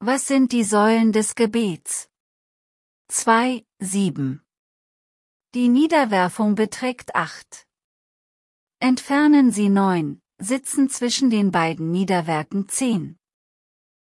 Was sind die Säulen des Gebets? 2, 7. Die Niederwerfung beträgt 8. Entfernen Sie 9, sitzen zwischen den beiden Niederwerken 10.